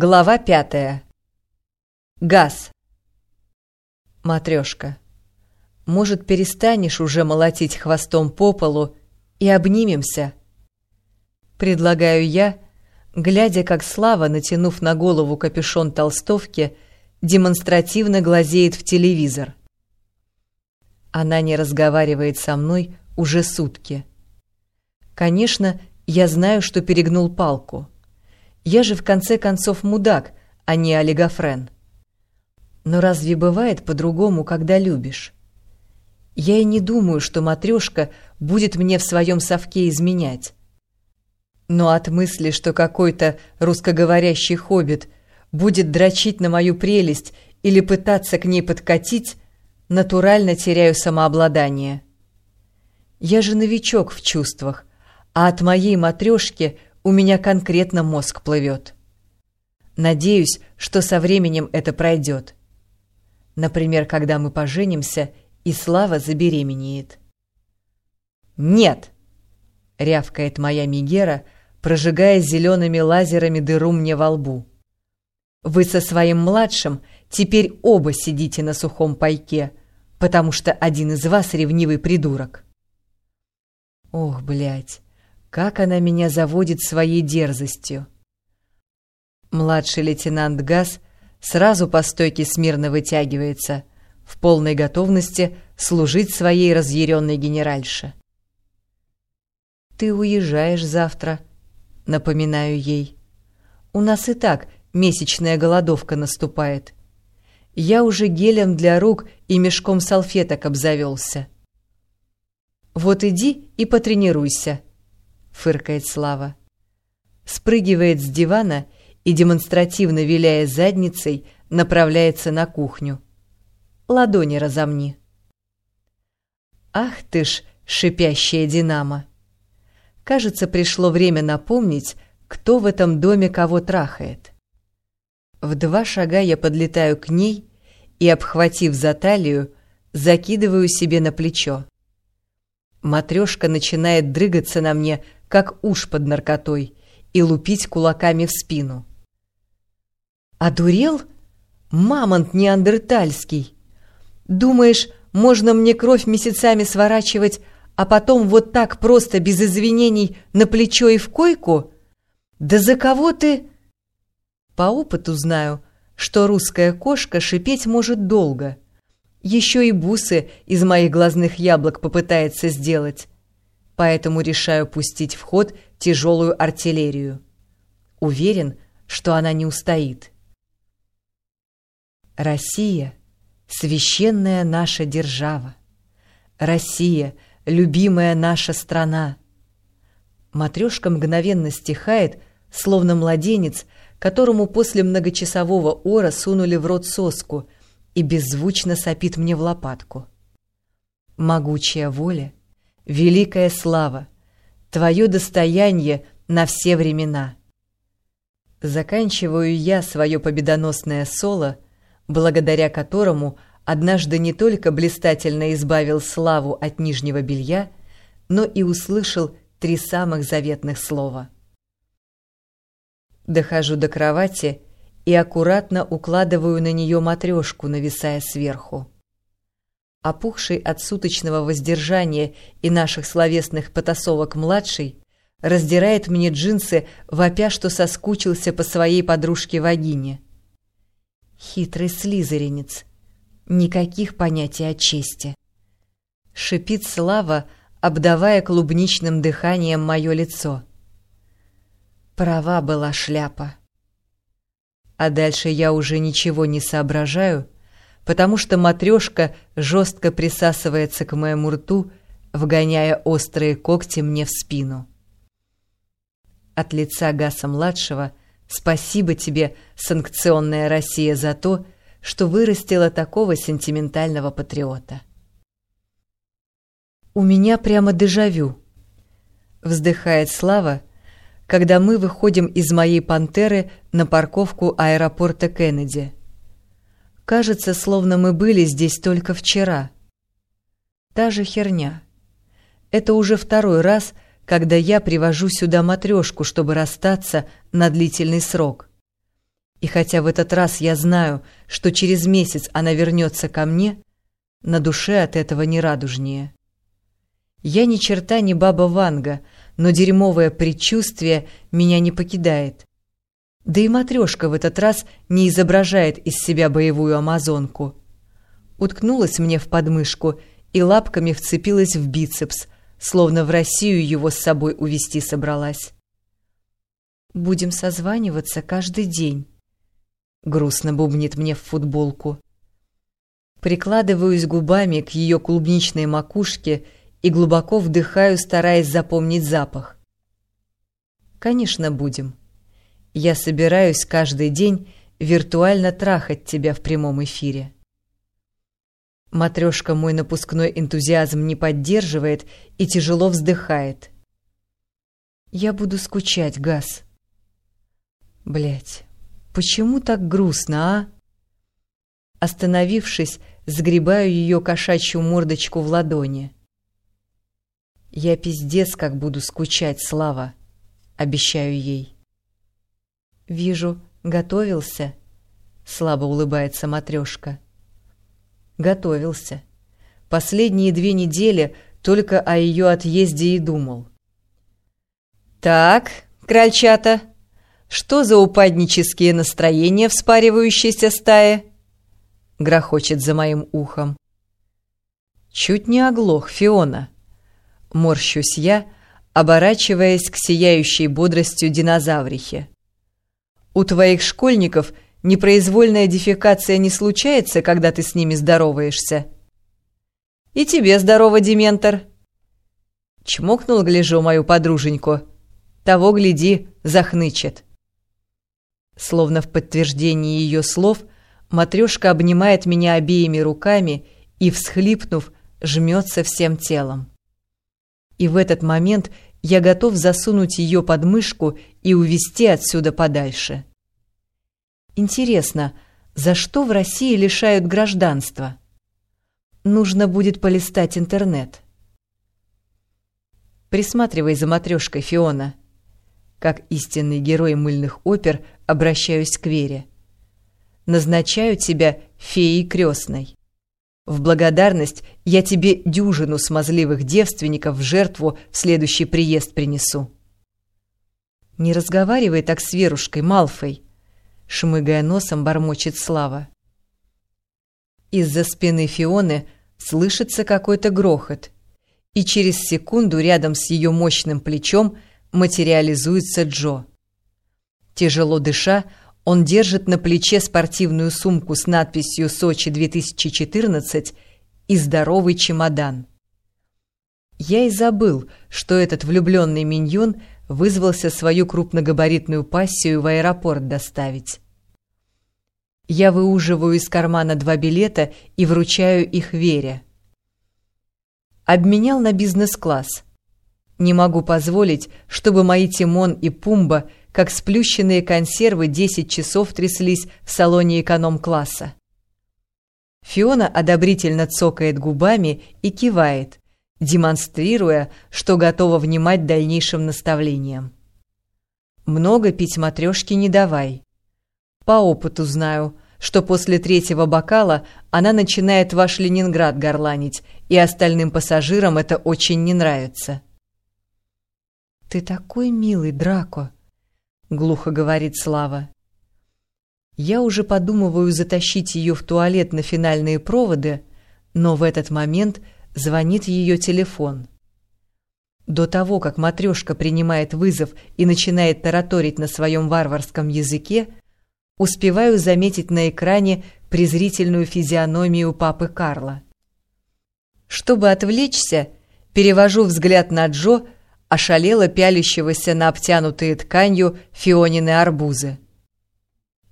Глава пятая. Газ. Матрешка, может, перестанешь уже молотить хвостом по полу и обнимемся? Предлагаю я, глядя, как Слава, натянув на голову капюшон толстовки, демонстративно глазеет в телевизор. Она не разговаривает со мной уже сутки. Конечно, я знаю, что перегнул палку. Я же в конце концов мудак, а не олигофрен. Но разве бывает по-другому, когда любишь? Я и не думаю, что матрешка будет мне в своем совке изменять. Но от мысли, что какой-то русскоговорящий хоббит будет дрочить на мою прелесть или пытаться к ней подкатить, натурально теряю самообладание. Я же новичок в чувствах, а от моей матрешки у меня конкретно мозг плывет. Надеюсь, что со временем это пройдет. Например, когда мы поженимся, и Слава забеременеет. «Нет!» — рявкает моя Мигера, прожигая зелеными лазерами дыру мне во лбу. «Вы со своим младшим теперь оба сидите на сухом пайке, потому что один из вас ревнивый придурок». Ох, блядь, как она меня заводит своей дерзостью. Младший лейтенант Газ сразу по стойке смирно вытягивается, в полной готовности служить своей разъяренной генеральше. «Ты уезжаешь завтра», — напоминаю ей. «У нас и так месячная голодовка наступает. Я уже гелем для рук и мешком салфеток обзавелся». «Вот иди и потренируйся», — фыркает Слава. Спрыгивает с дивана и, демонстративно виляя задницей, направляется на кухню. Ладони разомни. Ах ты ж, шипящая динамо! Кажется, пришло время напомнить, кто в этом доме кого трахает. В два шага я подлетаю к ней и, обхватив за талию, закидываю себе на плечо. Матрешка начинает дрыгаться на мне, как уж под наркотой, и лупить кулаками в спину. «Одурел? Мамонт неандертальский! Думаешь, можно мне кровь месяцами сворачивать, а потом вот так просто, без извинений, на плечо и в койку? Да за кого ты...» По опыту знаю, что русская кошка шипеть может долго — еще и бусы из моих глазных яблок попытается сделать. Поэтому решаю пустить в ход тяжелую артиллерию. Уверен, что она не устоит. Россия — священная наша держава. Россия — любимая наша страна. Матрешка мгновенно стихает, словно младенец, которому после многочасового ора сунули в рот соску — и беззвучно сопит мне в лопатку. Могучая воля, великая слава, твое достояние на все времена. Заканчиваю я свое победоносное соло, благодаря которому однажды не только блистательно избавил славу от нижнего белья, но и услышал три самых заветных слова. Дохожу до кровати и аккуратно укладываю на нее матрешку, нависая сверху. Опухший от суточного воздержания и наших словесных потасовок младший раздирает мне джинсы, вопя, что соскучился по своей подружке Вагине. Хитрый слизеринец. Никаких понятий о чести. Шипит Слава, обдавая клубничным дыханием мое лицо. Права была шляпа а дальше я уже ничего не соображаю, потому что матрешка жестко присасывается к моему рту, вгоняя острые когти мне в спину. От лица Гаса-младшего спасибо тебе, санкционная Россия, за то, что вырастила такого сентиментального патриота. «У меня прямо дежавю», — вздыхает Слава, когда мы выходим из моей «Пантеры» на парковку аэропорта Кеннеди. Кажется, словно мы были здесь только вчера. Та же херня. Это уже второй раз, когда я привожу сюда матрешку, чтобы расстаться на длительный срок. И хотя в этот раз я знаю, что через месяц она вернется ко мне, на душе от этого не радужнее. Я ни черта не баба Ванга, но дерьмовое предчувствие меня не покидает. Да и матрешка в этот раз не изображает из себя боевую амазонку. Уткнулась мне в подмышку и лапками вцепилась в бицепс, словно в Россию его с собой увести собралась. «Будем созваниваться каждый день», — грустно бубнит мне в футболку. Прикладываюсь губами к ее клубничной макушке и глубоко вдыхаю, стараясь запомнить запах. «Конечно, будем. Я собираюсь каждый день виртуально трахать тебя в прямом эфире». Матрешка мой напускной энтузиазм не поддерживает и тяжело вздыхает. «Я буду скучать, Газ». Блять, почему так грустно, а? Остановившись, сгребаю ее кошачью мордочку в ладони. Я пиздец как буду скучать, Слава, обещаю ей. Вижу, готовился, слабо улыбается матрешка. Готовился. Последние две недели только о ее отъезде и думал. «Так, крольчата, что за упаднические настроения в спаривающейся стае?» Грохочет за моим ухом. Чуть не оглох Фиона. Морщусь я, оборачиваясь к сияющей бодростью динозаврихе. «У твоих школьников – Непроизвольная дефекация не случается, когда ты с ними здороваешься. И тебе здорово, Дементор. Чмокнул, гляжу, мою подруженьку. Того, гляди, захнычет. Словно в подтверждении ее слов, матрешка обнимает меня обеими руками и, всхлипнув, жмется всем телом. И в этот момент я готов засунуть ее под мышку и увести отсюда подальше. Интересно, за что в России лишают гражданства? Нужно будет полистать интернет. Присматривай за матрешкой, Фиона. Как истинный герой мыльных опер обращаюсь к Вере. Назначаю тебя феей крестной. В благодарность я тебе дюжину смазливых девственников в жертву в следующий приезд принесу. Не разговаривай так с Верушкой, Малфой шмыгая носом, бормочет Слава. Из-за спины Фионы слышится какой-то грохот, и через секунду рядом с ее мощным плечом материализуется Джо. Тяжело дыша, он держит на плече спортивную сумку с надписью «Сочи-2014» и здоровый чемодан. Я и забыл, что этот влюбленный миньон вызвался свою крупногабаритную пассию в аэропорт доставить. Я выуживаю из кармана два билета и вручаю их Вере. Обменял на бизнес-класс. Не могу позволить, чтобы мои Тимон и Пумба, как сплющенные консервы, 10 часов тряслись в салоне эконом-класса. Фиона одобрительно цокает губами и кивает, демонстрируя, что готова внимать дальнейшим наставлениям. Много пить матрешки не давай. По опыту знаю, что после третьего бокала она начинает ваш Ленинград горланить, и остальным пассажирам это очень не нравится. «Ты такой милый, Драко!» — глухо говорит Слава. Я уже подумываю затащить ее в туалет на финальные проводы, но в этот момент — Звонит ее телефон. До того, как матрешка принимает вызов и начинает тараторить на своем варварском языке, успеваю заметить на экране презрительную физиономию папы Карла. Чтобы отвлечься, перевожу взгляд на Джо, ошалело пялящегося на обтянутые тканью фионины арбузы.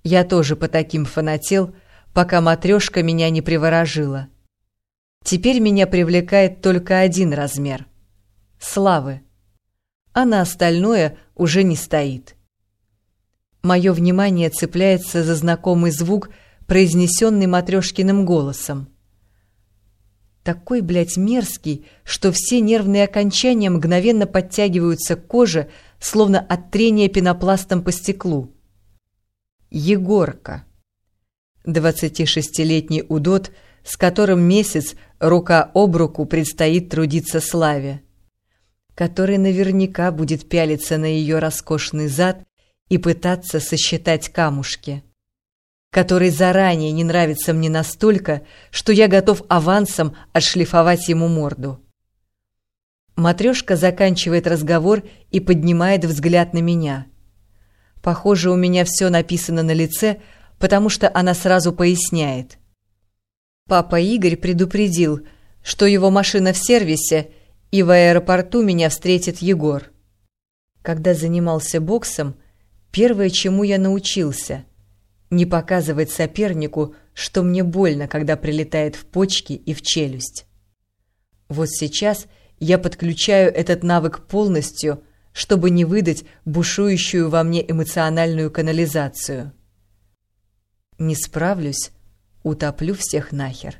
Я тоже по таким фанател, пока матрешка меня не приворожила. Теперь меня привлекает только один размер — славы, а на остальное уже не стоит. Мое внимание цепляется за знакомый звук, произнесенный Матрешкиным голосом. Такой, блядь, мерзкий, что все нервные окончания мгновенно подтягиваются к коже, словно от трения пенопластом по стеклу. Егорка. 26-летний удот, с которым месяц рука об руку предстоит трудиться Славе, который наверняка будет пялиться на ее роскошный зад и пытаться сосчитать камушки, который заранее не нравится мне настолько, что я готов авансом отшлифовать ему морду. Матрешка заканчивает разговор и поднимает взгляд на меня. Похоже, у меня все написано на лице, потому что она сразу поясняет. Папа Игорь предупредил, что его машина в сервисе, и в аэропорту меня встретит Егор. Когда занимался боксом, первое, чему я научился — не показывать сопернику, что мне больно, когда прилетает в почки и в челюсть. Вот сейчас я подключаю этот навык полностью, чтобы не выдать бушующую во мне эмоциональную канализацию. Не справлюсь, утоплю всех нахер.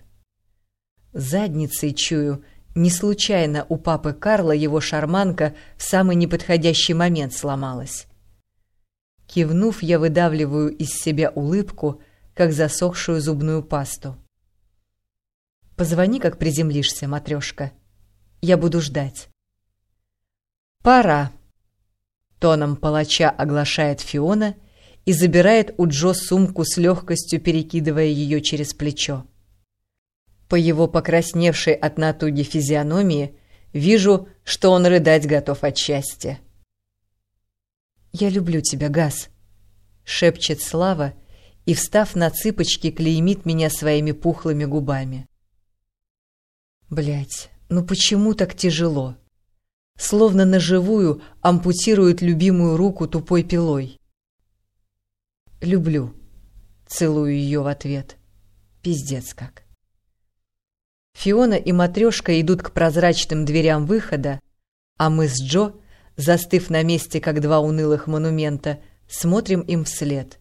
Задницей чую, не случайно у папы Карла его шарманка в самый неподходящий момент сломалась. Кивнув, я выдавливаю из себя улыбку, как засохшую зубную пасту. «Позвони, как приземлишься, матрешка. Я буду ждать». «Пора», — тоном палача оглашает Фиона и забирает у Джо сумку с легкостью, перекидывая ее через плечо. По его покрасневшей от натуги физиономии вижу, что он рыдать готов от счастья. «Я люблю тебя, Газ», — шепчет Слава и, встав на цыпочки, клеймит меня своими пухлыми губами. Блять, ну почему так тяжело? Словно наживую ампутируют любимую руку тупой пилой. «Люблю», — целую ее в ответ. Пиздец как. Фиона и Матрешка идут к прозрачным дверям выхода, а мы с Джо — застыв на месте, как два унылых монумента, смотрим им вслед.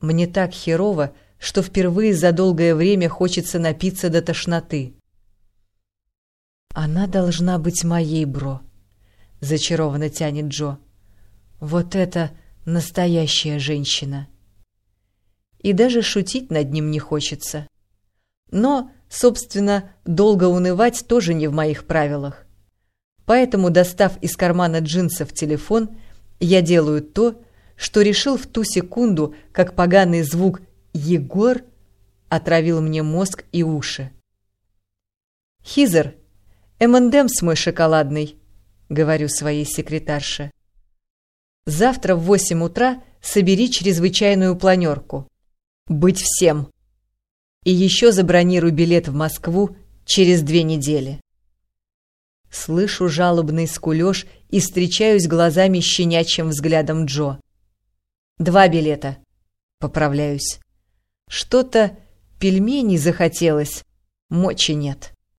Мне так херово, что впервые за долгое время хочется напиться до тошноты. «Она должна быть моей, бро», — зачарованно тянет Джо. «Вот это настоящая женщина». И даже шутить над ним не хочется. Но, собственно, долго унывать тоже не в моих правилах. Поэтому, достав из кармана джинсов телефон, я делаю то, что решил в ту секунду, как поганый звук «Егор» отравил мне мозг и уши. «Хизер, M&M's мой шоколадный», — говорю своей секретарше. «Завтра в восемь утра собери чрезвычайную планерку. Быть всем. И еще забронируй билет в Москву через две недели». Слышу жалобный скулёж и встречаюсь глазами щенячьим взглядом Джо. «Два билета». Поправляюсь. Что-то пельменей захотелось, мочи нет.